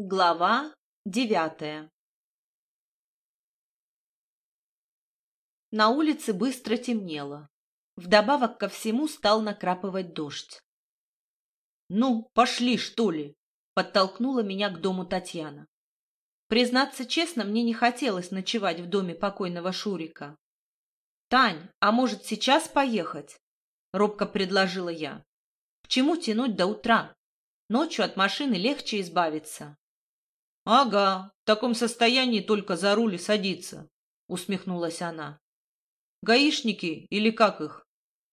Глава девятая На улице быстро темнело. Вдобавок ко всему стал накрапывать дождь. «Ну, пошли, что ли!» — подтолкнула меня к дому Татьяна. Признаться честно, мне не хотелось ночевать в доме покойного Шурика. «Тань, а может, сейчас поехать?» — робко предложила я. «К чему тянуть до утра? Ночью от машины легче избавиться». «Ага, в таком состоянии только за руль садиться», — усмехнулась она. «Гаишники или как их?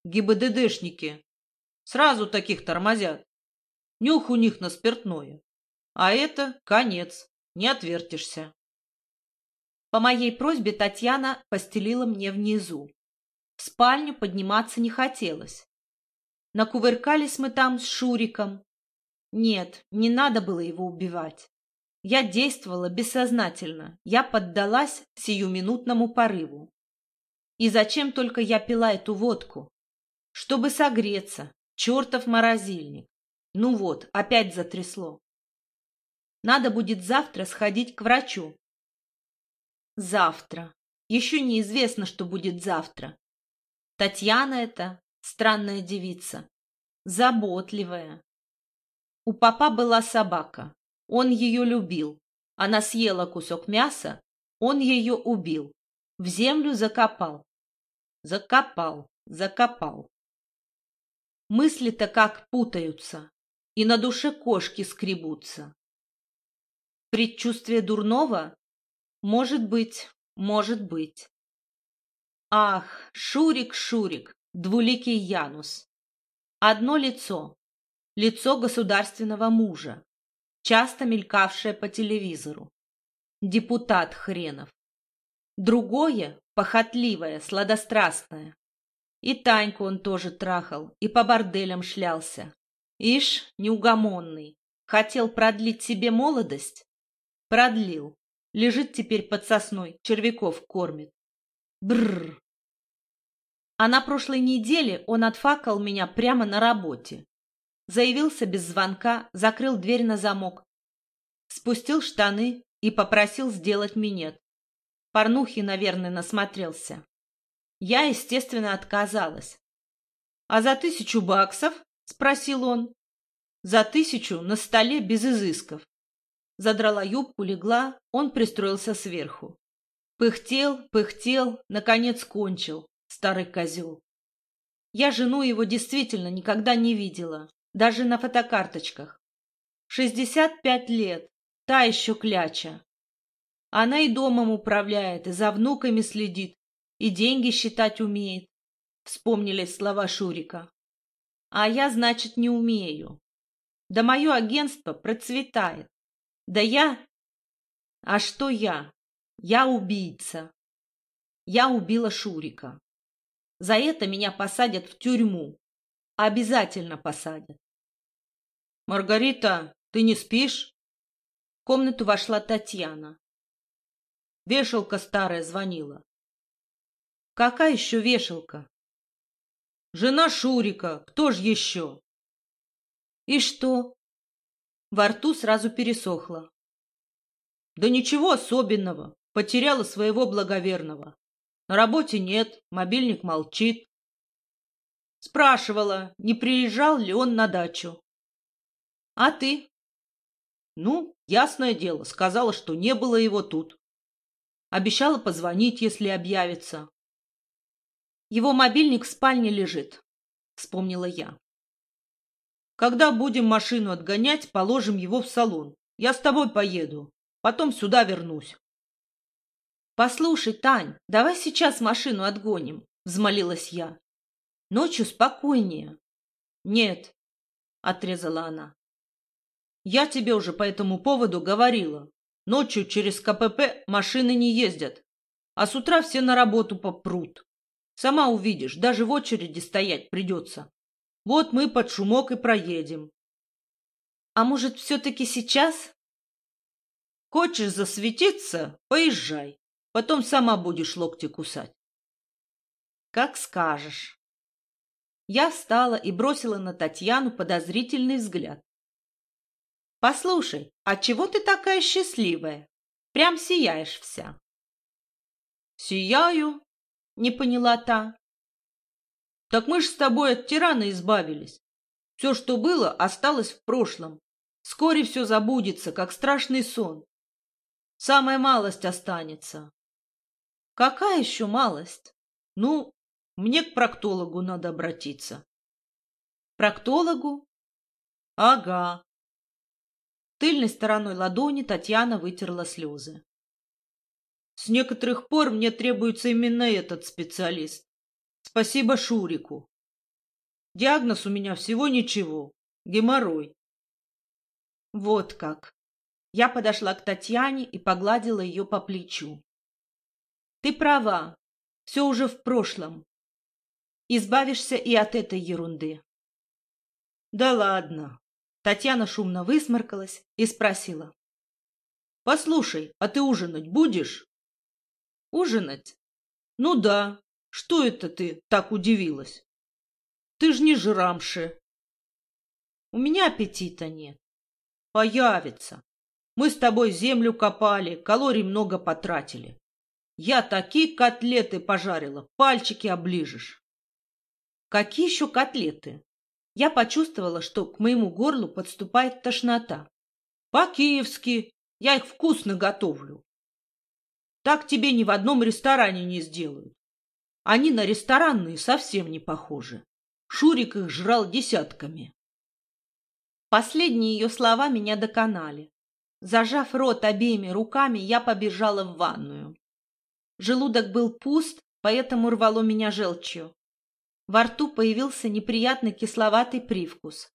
ГИБДДшники. Сразу таких тормозят. Нюх у них на спиртное. А это конец, не отвертишься». По моей просьбе Татьяна постелила мне внизу. В спальню подниматься не хотелось. Накувыркались мы там с Шуриком. Нет, не надо было его убивать. Я действовала бессознательно, я поддалась сиюминутному порыву. И зачем только я пила эту водку? Чтобы согреться, чертов морозильник. Ну вот, опять затрясло. Надо будет завтра сходить к врачу. Завтра. Еще неизвестно, что будет завтра. Татьяна это странная девица, заботливая. У папа была собака. Он ее любил. Она съела кусок мяса, он ее убил. В землю закопал. Закопал, закопал. Мысли-то как путаются, и на душе кошки скребутся. Предчувствие дурного? Может быть, может быть. Ах, Шурик, Шурик, двуликий Янус. Одно лицо, лицо государственного мужа, часто мелькавшее по телевизору. Депутат хренов. Другое, похотливое, сладострастное. И Таньку он тоже трахал, и по борделям шлялся. Ишь, неугомонный. Хотел продлить себе молодость? Продлил. Лежит теперь под сосной, червяков кормит. Бррр. А на прошлой неделе он отфакал меня прямо на работе. Заявился без звонка, закрыл дверь на замок, спустил штаны и попросил сделать минет. Порнухи, наверное, насмотрелся. Я, естественно, отказалась. «А за тысячу баксов?» — спросил он. «За тысячу на столе без изысков». Задрала юбку, легла, он пристроился сверху. Пыхтел, пыхтел, наконец кончил, старый козел. Я жену его действительно никогда не видела даже на фотокарточках. Шестьдесят пять лет, та еще кляча. Она и домом управляет, и за внуками следит, и деньги считать умеет. Вспомнили слова Шурика. А я, значит, не умею. Да мое агентство процветает. Да я... А что я? Я убийца. Я убила Шурика. За это меня посадят в тюрьму. Обязательно посадят. «Маргарита, ты не спишь?» Комнату вошла Татьяна. Вешалка старая звонила. «Какая еще вешалка?» «Жена Шурика. Кто ж еще?» «И что?» Во рту сразу пересохло. «Да ничего особенного. Потеряла своего благоверного. На работе нет, мобильник молчит. Спрашивала, не приезжал ли он на дачу. А ты? Ну, ясное дело, сказала, что не было его тут. Обещала позвонить, если объявится. Его мобильник в спальне лежит, вспомнила я. Когда будем машину отгонять, положим его в салон. Я с тобой поеду. Потом сюда вернусь. Послушай, Тань, давай сейчас машину отгоним, взмолилась я. Ночью спокойнее. Нет, отрезала она. Я тебе уже по этому поводу говорила. Ночью через КПП машины не ездят, а с утра все на работу попрут. Сама увидишь, даже в очереди стоять придется. Вот мы под шумок и проедем. А может, все-таки сейчас? Хочешь засветиться? Поезжай. Потом сама будешь локти кусать. Как скажешь. Я встала и бросила на Татьяну подозрительный взгляд. Послушай, а чего ты такая счастливая? Прям сияешь вся. Сияю, не поняла та. Так мы ж с тобой от тирана избавились. Все, что было, осталось в прошлом. Вскоре все забудется, как страшный сон. Самая малость останется. Какая еще малость? Ну, мне к проктологу надо обратиться. Проктологу? Ага. Тыльной стороной ладони Татьяна вытерла слезы. С некоторых пор мне требуется именно этот специалист. Спасибо Шурику. Диагноз у меня всего ничего. Геморрой. Вот как. Я подошла к Татьяне и погладила ее по плечу. Ты права. Все уже в прошлом. Избавишься и от этой ерунды. Да ладно. Татьяна шумно высморкалась и спросила. Послушай, а ты ужинать будешь? Ужинать? Ну да. Что это ты так удивилась? Ты ж не жрамши. У меня аппетита нет. Появится. Мы с тобой землю копали, калорий много потратили. Я такие котлеты пожарила, пальчики оближешь. Какие еще котлеты? Я почувствовала, что к моему горлу подступает тошнота. По-киевски. Я их вкусно готовлю. Так тебе ни в одном ресторане не сделают. Они на ресторанные совсем не похожи. Шурик их жрал десятками. Последние ее слова меня доконали. Зажав рот обеими руками, я побежала в ванную. Желудок был пуст, поэтому рвало меня желчью. Во рту появился неприятный кисловатый привкус.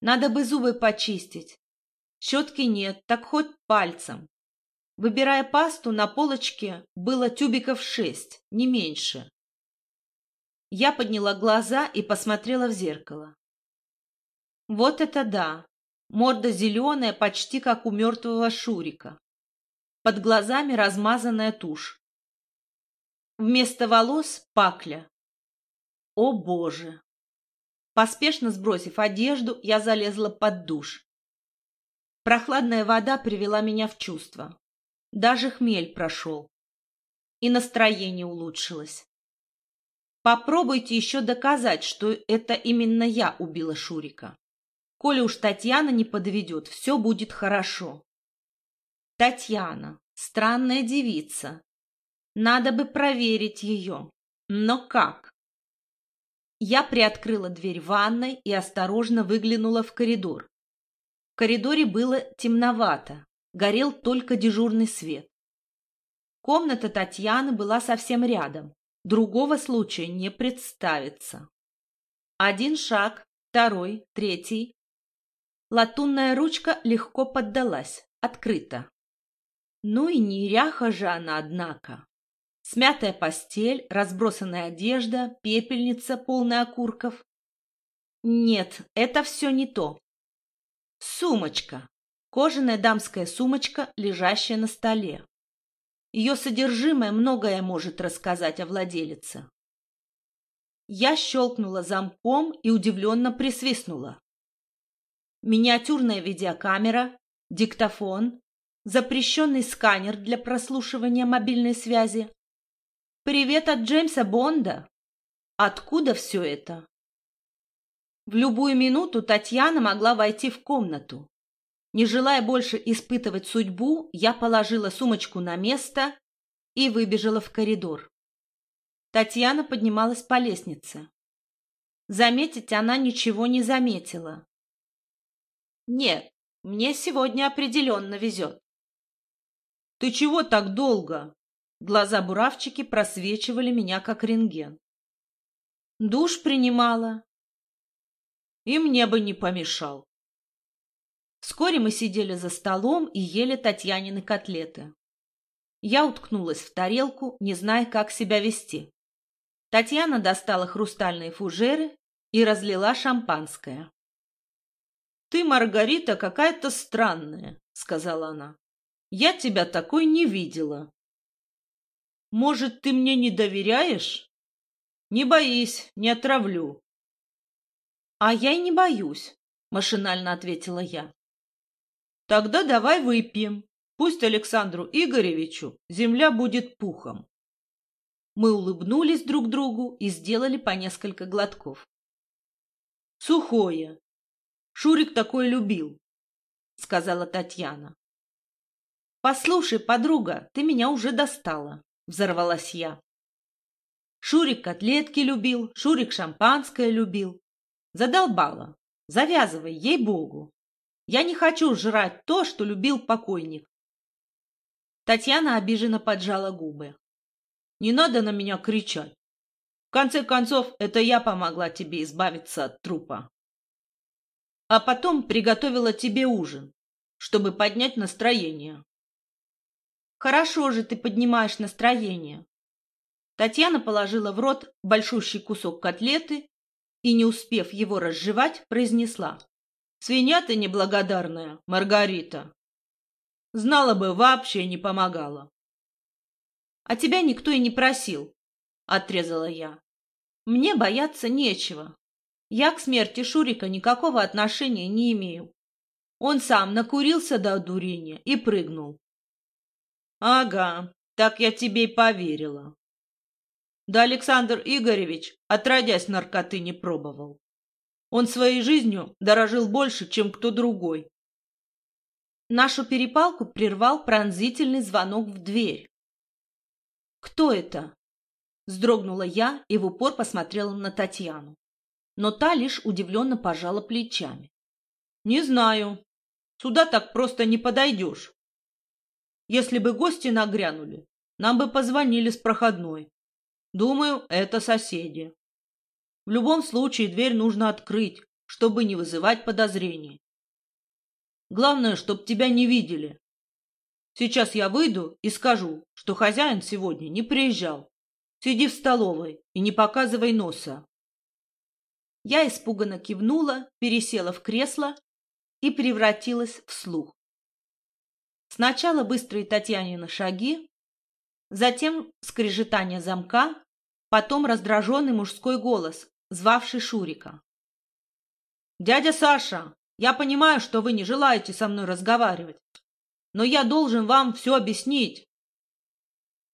Надо бы зубы почистить. Щетки нет, так хоть пальцем. Выбирая пасту, на полочке было тюбиков шесть, не меньше. Я подняла глаза и посмотрела в зеркало. Вот это да! Морда зеленая, почти как у мертвого Шурика. Под глазами размазанная тушь. Вместо волос — пакля. О, Боже! Поспешно сбросив одежду, я залезла под душ. Прохладная вода привела меня в чувство. Даже хмель прошел. И настроение улучшилось. Попробуйте еще доказать, что это именно я убила Шурика. Коли уж Татьяна не подведет, все будет хорошо. Татьяна, странная девица. Надо бы проверить ее. Но как? Я приоткрыла дверь ванной и осторожно выглянула в коридор. В коридоре было темновато, горел только дежурный свет. Комната Татьяны была совсем рядом. Другого случая не представится. Один шаг, второй, третий. Латунная ручка легко поддалась, открыта. Ну и неряха же она, однако. Смятая постель, разбросанная одежда, пепельница, полная окурков. Нет, это все не то. Сумочка. Кожаная дамская сумочка, лежащая на столе. Ее содержимое многое может рассказать о владелице. Я щелкнула замком и удивленно присвистнула. Миниатюрная видеокамера, диктофон, запрещенный сканер для прослушивания мобильной связи. Привет от Джеймса Бонда. Откуда все это? В любую минуту Татьяна могла войти в комнату. Не желая больше испытывать судьбу, я положила сумочку на место и выбежала в коридор. Татьяна поднималась по лестнице. Заметить она ничего не заметила. Нет, мне сегодня определенно везет. Ты чего так долго? Глаза буравчики просвечивали меня, как рентген. Душ принимала. И мне бы не помешал. Вскоре мы сидели за столом и ели Татьянины котлеты. Я уткнулась в тарелку, не зная, как себя вести. Татьяна достала хрустальные фужеры и разлила шампанское. — Ты, Маргарита, какая-то странная, — сказала она. — Я тебя такой не видела. — Может, ты мне не доверяешь? — Не боись, не отравлю. — А я и не боюсь, — машинально ответила я. Тогда давай выпьем. Пусть Александру Игоревичу земля будет пухом. Мы улыбнулись друг другу и сделали по несколько глотков. Сухое. Шурик такое любил, сказала Татьяна. Послушай, подруга, ты меня уже достала, взорвалась я. Шурик котлетки любил, Шурик шампанское любил. Задолбала. Завязывай, ей-богу. Я не хочу жрать то, что любил покойник. Татьяна обиженно поджала губы. Не надо на меня кричать. В конце концов, это я помогла тебе избавиться от трупа. А потом приготовила тебе ужин, чтобы поднять настроение. Хорошо же ты поднимаешь настроение. Татьяна положила в рот большущий кусок котлеты и, не успев его разжевать, произнесла. «Свинья ты неблагодарная, Маргарита. Знала бы, вообще не помогала». «А тебя никто и не просил», — отрезала я. «Мне бояться нечего. Я к смерти Шурика никакого отношения не имею. Он сам накурился до одурения и прыгнул». «Ага, так я тебе и поверила», да Александр Игоревич, отродясь наркоты, не пробовал. Он своей жизнью дорожил больше, чем кто другой. Нашу перепалку прервал пронзительный звонок в дверь. «Кто это?» Сдрогнула я и в упор посмотрела на Татьяну. Но та лишь удивленно пожала плечами. «Не знаю. Сюда так просто не подойдешь. Если бы гости нагрянули, нам бы позвонили с проходной. Думаю, это соседи. В любом случае дверь нужно открыть, чтобы не вызывать подозрений. Главное, чтоб тебя не видели. Сейчас я выйду и скажу, что хозяин сегодня не приезжал. Сиди в столовой и не показывай носа. Я испуганно кивнула, пересела в кресло и превратилась в слух. Сначала быстрые Татьянины шаги, затем скрежетание замка, потом раздраженный мужской голос, звавший Шурика. «Дядя Саша, я понимаю, что вы не желаете со мной разговаривать, но я должен вам все объяснить.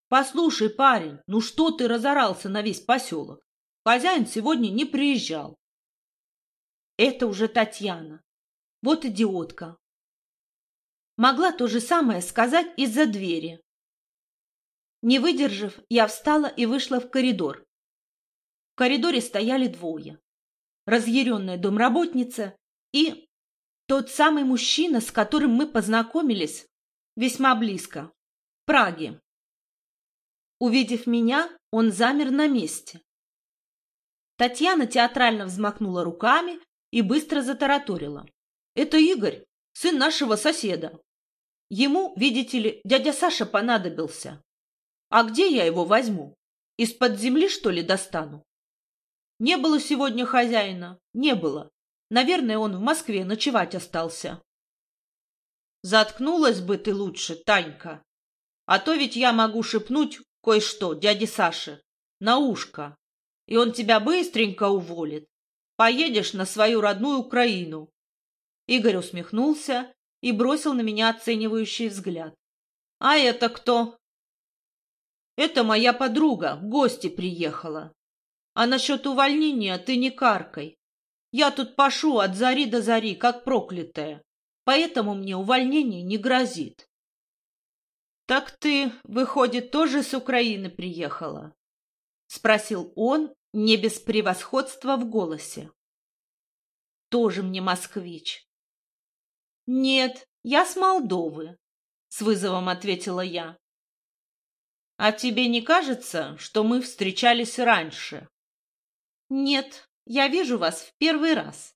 Послушай, парень, ну что ты разорался на весь поселок? Хозяин сегодня не приезжал. Это уже Татьяна. Вот идиотка. Могла то же самое сказать из-за двери, не выдержав, я встала и вышла в коридор. В коридоре стояли двое. Разъяренная домработница и тот самый мужчина, с которым мы познакомились весьма близко, в Праге. Увидев меня, он замер на месте. Татьяна театрально взмахнула руками и быстро затараторила. «Это Игорь, сын нашего соседа. Ему, видите ли, дядя Саша понадобился. А где я его возьму? Из-под земли, что ли, достану? Не было сегодня хозяина? Не было. Наверное, он в Москве ночевать остался. Заткнулась бы ты лучше, Танька. А то ведь я могу шепнуть кое-что дяде Саше на ушко, и он тебя быстренько уволит. Поедешь на свою родную Украину. Игорь усмехнулся и бросил на меня оценивающий взгляд. А это кто? Это моя подруга, в гости приехала. А насчет увольнения ты не каркай. Я тут пашу от зари до зари, как проклятая, поэтому мне увольнение не грозит. Так ты, выходит, тоже с Украины приехала? Спросил он, не без превосходства в голосе. Тоже мне москвич. Нет, я с Молдовы, с вызовом ответила я. А тебе не кажется, что мы встречались раньше? Нет, я вижу вас в первый раз.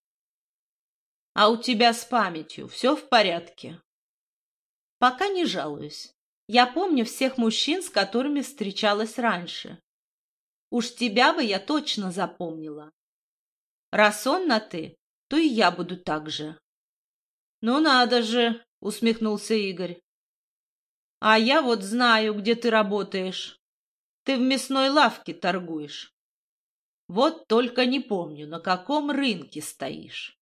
А у тебя с памятью все в порядке? Пока не жалуюсь. Я помню всех мужчин, с которыми встречалась раньше. Уж тебя бы я точно запомнила. Раз он на «ты», то и я буду так же. — Ну надо же, — усмехнулся Игорь. А я вот знаю, где ты работаешь. Ты в мясной лавке торгуешь. Вот только не помню, на каком рынке стоишь.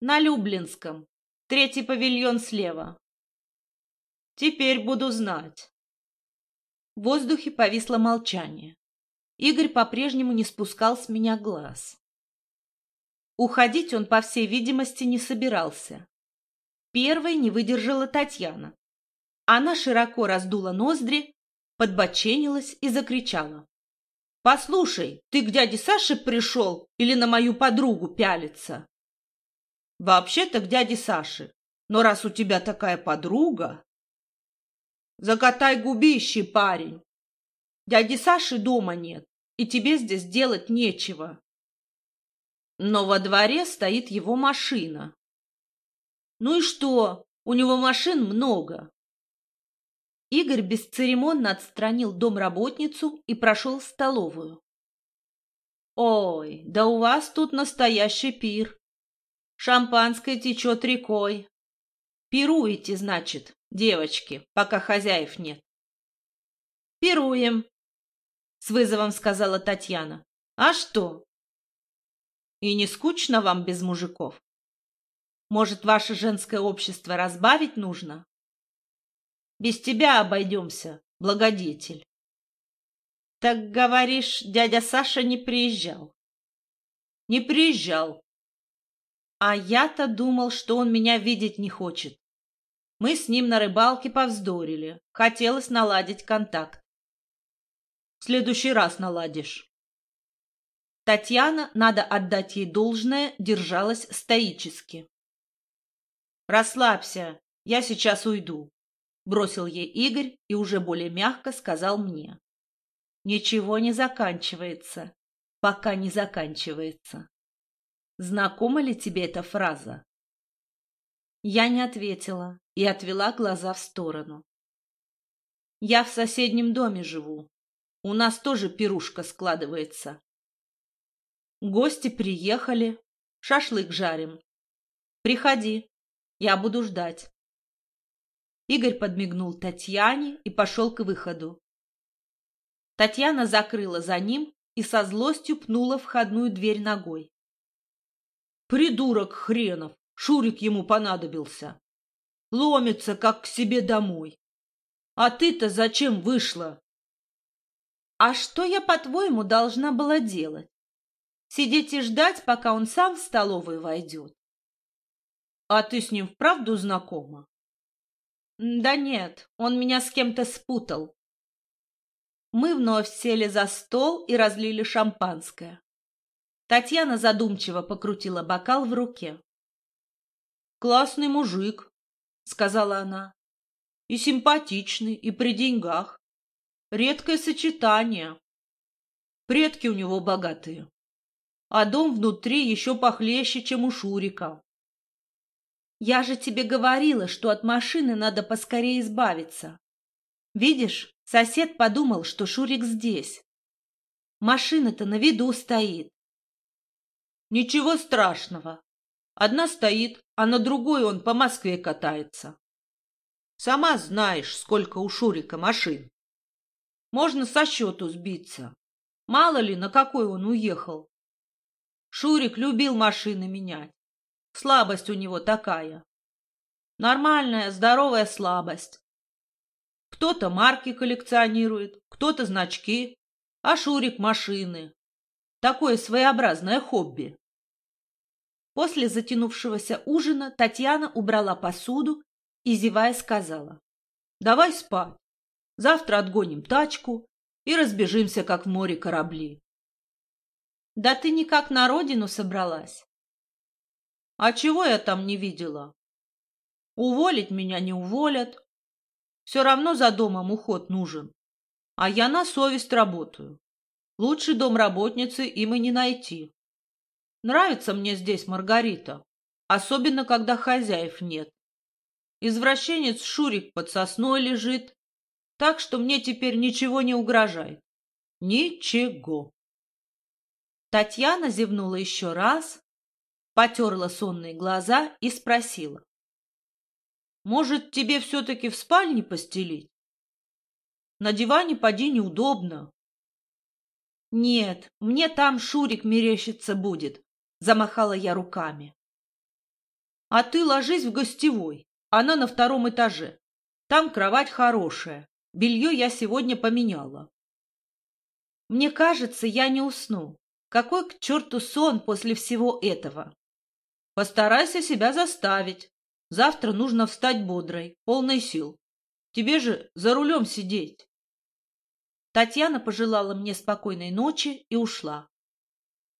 На Люблинском. Третий павильон слева. Теперь буду знать. В воздухе повисло молчание. Игорь по-прежнему не спускал с меня глаз. Уходить он, по всей видимости, не собирался. Первой не выдержала Татьяна. Она широко раздула ноздри, подбоченилась и закричала. «Послушай, ты к дяде Саше пришел или на мою подругу пялиться?» «Вообще-то к дяде Саше, но раз у тебя такая подруга...» «Закатай губищи, парень! Дяди Саши дома нет, и тебе здесь делать нечего!» Но во дворе стоит его машина. Ну и что? У него машин много. Игорь бесцеремонно отстранил домработницу и прошел в столовую. «Ой, да у вас тут настоящий пир. Шампанское течет рекой. Пируете, значит, девочки, пока хозяев нет». «Пируем», — с вызовом сказала Татьяна. «А что?» «И не скучно вам без мужиков? Может, ваше женское общество разбавить нужно?» Без тебя обойдемся, благодетель. Так говоришь, дядя Саша не приезжал? Не приезжал. А я-то думал, что он меня видеть не хочет. Мы с ним на рыбалке повздорили. Хотелось наладить контакт. В следующий раз наладишь. Татьяна, надо отдать ей должное, держалась стоически. «Расслабься, я сейчас уйду. Бросил ей Игорь и уже более мягко сказал мне. Ничего не заканчивается, пока не заканчивается. Знакома ли тебе эта фраза? Я не ответила и отвела глаза в сторону. Я в соседнем доме живу. У нас тоже пирушка складывается. Гости приехали, шашлык жарим. Приходи, я буду ждать. Игорь подмигнул Татьяне и пошел к выходу. Татьяна закрыла за ним и со злостью пнула входную дверь ногой. «Придурок хренов! Шурик ему понадобился! Ломится, как к себе домой! А ты-то зачем вышла?» «А что я, по-твоему, должна была делать? Сидеть и ждать, пока он сам в столовую войдет?» «А ты с ним вправду знакома?» Да нет, он меня с кем-то спутал. Мы вновь сели за стол и разлили шампанское. Татьяна задумчиво покрутила бокал в руке. «Классный мужик», — сказала она. «И симпатичный, и при деньгах. Редкое сочетание. Предки у него богатые. А дом внутри еще похлеще, чем у Шурика. Я же тебе говорила, что от машины надо поскорее избавиться. Видишь, сосед подумал, что Шурик здесь. Машина-то на виду стоит. Ничего страшного. Одна стоит, а на другой он по Москве катается. Сама знаешь, сколько у Шурика машин. Можно со счету сбиться. Мало ли, на какой он уехал. Шурик любил машины менять. Слабость у него такая. Нормальная, здоровая слабость. Кто-то марки коллекционирует, кто-то значки, а Шурик машины. Такое своеобразное хобби. После затянувшегося ужина Татьяна убрала посуду и, зевая, сказала. «Давай спать. Завтра отгоним тачку и разбежимся, как в море корабли». «Да ты никак на родину собралась?» А чего я там не видела? Уволить меня не уволят. Все равно за домом уход нужен. А я на совесть работаю. Лучший домработницы им и не найти. Нравится мне здесь Маргарита, особенно когда хозяев нет. Извращенец Шурик под сосной лежит, так что мне теперь ничего не угрожает. Ничего. Татьяна зевнула еще раз, потерла сонные глаза и спросила. «Может, тебе все-таки в спальне постелить? На диване поди неудобно». «Нет, мне там Шурик мерещиться будет», — замахала я руками. А ты ложись в гостевой. Она на втором этаже. Там кровать хорошая. Белье я сегодня поменяла. Мне кажется, я не усну. Какой к черту сон после всего этого? Постарайся себя заставить. Завтра нужно встать бодрой, полной сил. Тебе же за рулем сидеть. Татьяна пожелала мне спокойной ночи и ушла.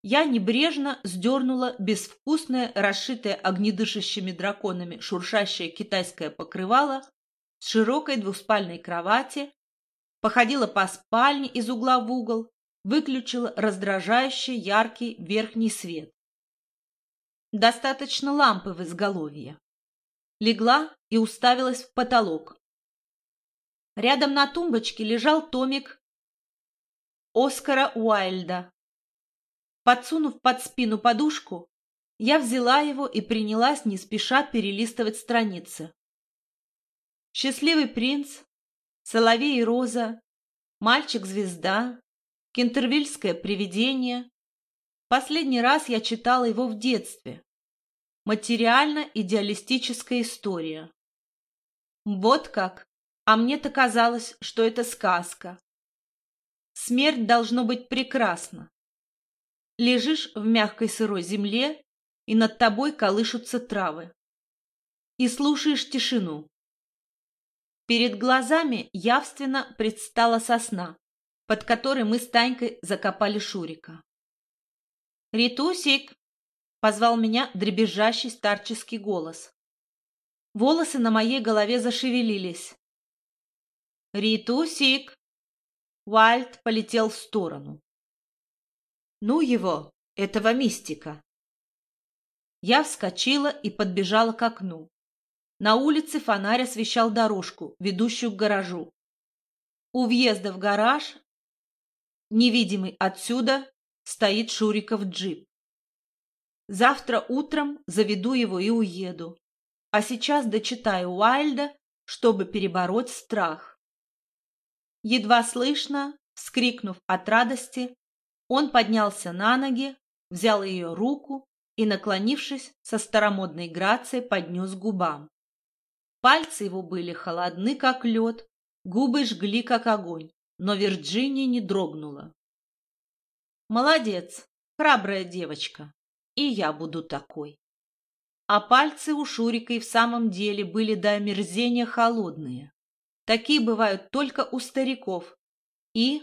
Я небрежно сдернула безвкусное, расшитое огнедышащими драконами шуршащее китайское покрывало с широкой двуспальной кровати, походила по спальне из угла в угол, выключила раздражающий яркий верхний свет. Достаточно лампы в изголовье. Легла и уставилась в потолок. Рядом на тумбочке лежал томик Оскара Уайльда Подсунув под спину подушку, я взяла его и принялась не спеша перелистывать страницы. «Счастливый принц», «Соловей и роза», «Мальчик-звезда», «Кентервильское привидение». Последний раз я читала его в детстве. Материально-идеалистическая история. Вот как. А мне-то казалось, что это сказка. Смерть должно быть прекрасна. Лежишь в мягкой сырой земле, и над тобой колышутся травы. И слушаешь тишину. Перед глазами явственно предстала сосна, под которой мы с Танькой закопали Шурика. «Ритусик!» — позвал меня дребезжащий старческий голос. Волосы на моей голове зашевелились. «Ритусик!» Уальд полетел в сторону. Ну его, этого мистика. Я вскочила и подбежала к окну. На улице фонарь освещал дорожку, ведущую к гаражу. У въезда в гараж, невидимый отсюда, стоит Шуриков джип. Завтра утром заведу его и уеду. А сейчас дочитаю Уайльда, чтобы перебороть страх. Едва слышно, вскрикнув от радости, он поднялся на ноги, взял ее руку и, наклонившись, со старомодной грацией поднес губам. Пальцы его были холодны, как лед, губы жгли, как огонь, но Вирджиния не дрогнула. «Молодец, храбрая девочка, и я буду такой». А пальцы у Шурика и в самом деле были до омерзения холодные. Такие бывают только у стариков. И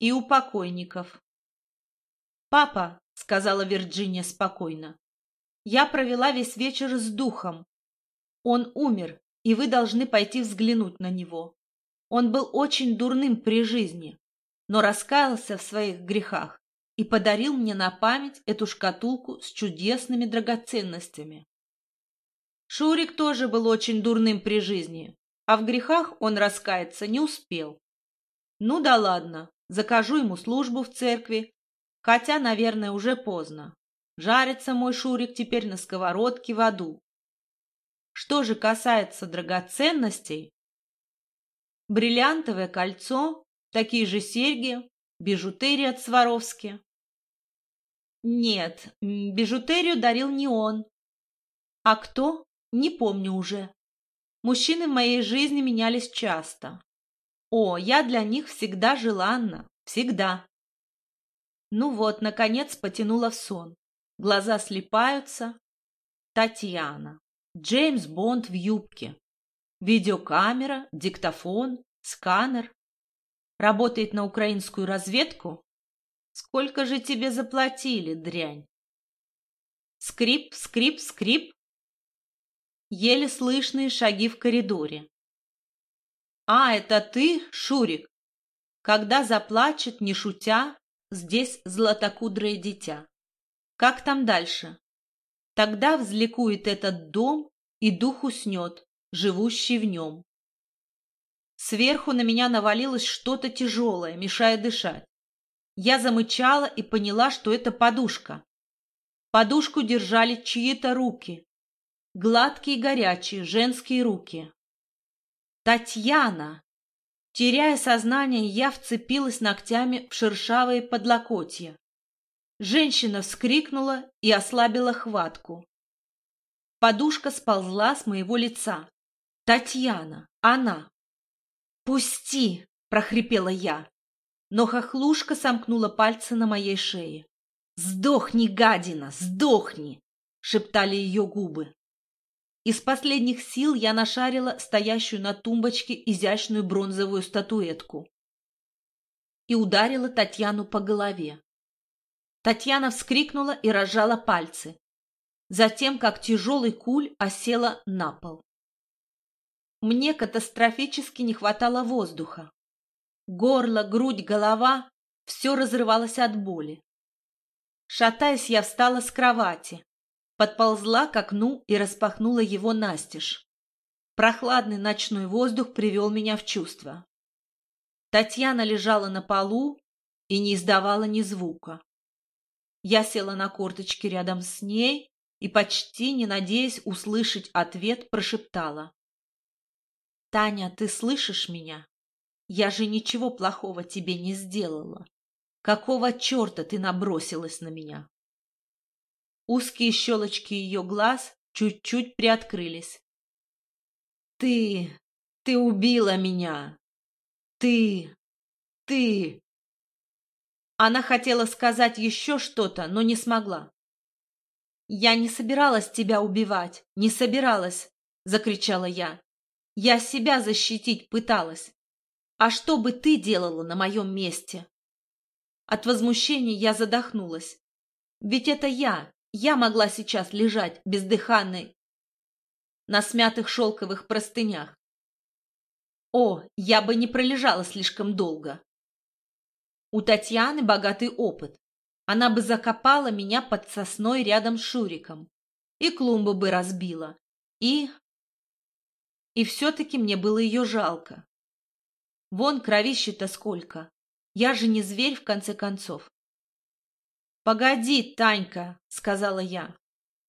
и у покойников. «Папа», — сказала Вирджиния спокойно, — «я провела весь вечер с духом. Он умер, и вы должны пойти взглянуть на него. Он был очень дурным при жизни, но раскаялся в своих грехах и подарил мне на память эту шкатулку с чудесными драгоценностями. Шурик тоже был очень дурным при жизни, а в грехах он раскаяться не успел. Ну да ладно, Закажу ему службу в церкви, хотя, наверное, уже поздно. Жарится мой Шурик теперь на сковородке в аду. Что же касается драгоценностей, бриллиантовое кольцо, такие же серьги, бижутерия от Сваровски. Нет, бижутерию дарил не он. А кто? Не помню уже. Мужчины в моей жизни менялись часто. О, я для них всегда желанна, всегда. Ну вот, наконец потянула в сон. Глаза слипаются. Татьяна. Джеймс Бонд в юбке. Видеокамера, диктофон, сканер. Работает на украинскую разведку? Сколько же тебе заплатили, дрянь? Скрип, скрип, скрип. Еле слышные шаги в коридоре. «А, это ты, Шурик? Когда заплачет, не шутя, здесь златокудрое дитя. Как там дальше? Тогда взликует этот дом, и дух уснет, живущий в нем. Сверху на меня навалилось что-то тяжелое, мешая дышать. Я замычала и поняла, что это подушка. Подушку держали чьи-то руки. Гладкие горячие женские руки. Татьяна! Теряя сознание, я вцепилась ногтями в шершавые подлокотья. Женщина вскрикнула и ослабила хватку. Подушка сползла с моего лица. Татьяна, она. «Пусти!» — прохрипела я. Но хохлушка сомкнула пальцы на моей шее. «Сдохни, гадина, сдохни!» — шептали ее губы. Из последних сил я нашарила стоящую на тумбочке изящную бронзовую статуэтку и ударила Татьяну по голове. Татьяна вскрикнула и разжала пальцы, затем, как тяжелый куль, осела на пол. Мне катастрофически не хватало воздуха. Горло, грудь, голова — все разрывалось от боли. Шатаясь, я встала с кровати, подползла к окну и распахнула его настежь. Прохладный ночной воздух привел меня в чувство. Татьяна лежала на полу и не издавала ни звука. Я села на корточки рядом с ней и, почти не надеясь услышать ответ, прошептала. «Таня, ты слышишь меня? Я же ничего плохого тебе не сделала. Какого черта ты набросилась на меня?» Узкие щелочки ее глаз чуть-чуть приоткрылись. «Ты... ты убила меня! Ты... ты...» Она хотела сказать еще что-то, но не смогла. «Я не собиралась тебя убивать, не собиралась!» — закричала я. «Я себя защитить пыталась. А что бы ты делала на моем месте?» От возмущения я задохнулась. Ведь это я, я могла сейчас лежать бездыханной на смятых шелковых простынях. О, я бы не пролежала слишком долго. У Татьяны богатый опыт. Она бы закопала меня под сосной рядом с Шуриком. И клумбу бы разбила. И... И все-таки мне было ее жалко. Вон кровище-то сколько. Я же не зверь, в конце концов. «Погоди, Танька», — сказала я.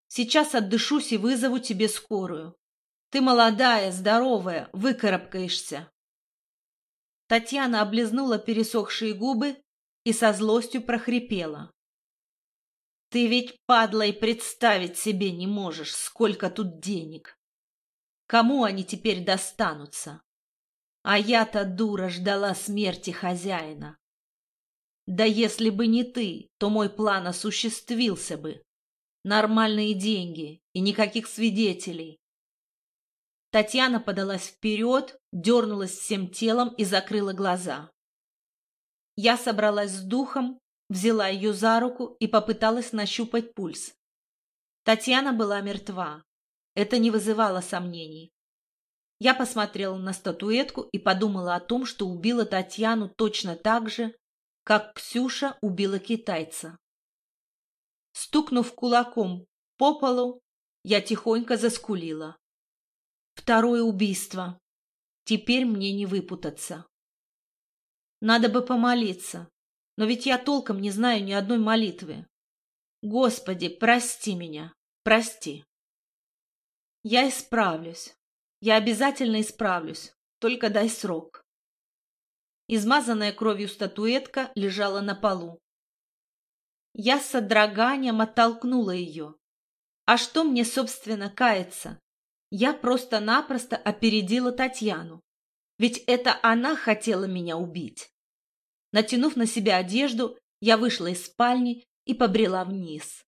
«Сейчас отдышусь и вызову тебе скорую. Ты молодая, здоровая, выкарабкаешься». Татьяна облизнула пересохшие губы и со злостью прохрипела. «Ты ведь, падла, и представить себе не можешь, сколько тут денег. Кому они теперь достанутся? А я-то, дура, ждала смерти хозяина. Да если бы не ты, то мой план осуществился бы. Нормальные деньги и никаких свидетелей. Татьяна подалась вперед, дернулась всем телом и закрыла глаза. Я собралась с духом, взяла ее за руку и попыталась нащупать пульс. Татьяна была мертва. Это не вызывало сомнений. Я посмотрела на статуэтку и подумала о том, что убила Татьяну точно так же, как Ксюша убила китайца. Стукнув кулаком по полу, я тихонько заскулила. Второе убийство. Теперь мне не выпутаться. Надо бы помолиться, но ведь я толком не знаю ни одной молитвы. Господи, прости меня, прости. Я исправлюсь. Я обязательно исправлюсь. Только дай срок. Измазанная кровью статуэтка лежала на полу. Я с содроганием оттолкнула ее. А что мне, собственно, каяться? Я просто-напросто опередила Татьяну. Ведь это она хотела меня убить. Натянув на себя одежду, я вышла из спальни и побрела вниз.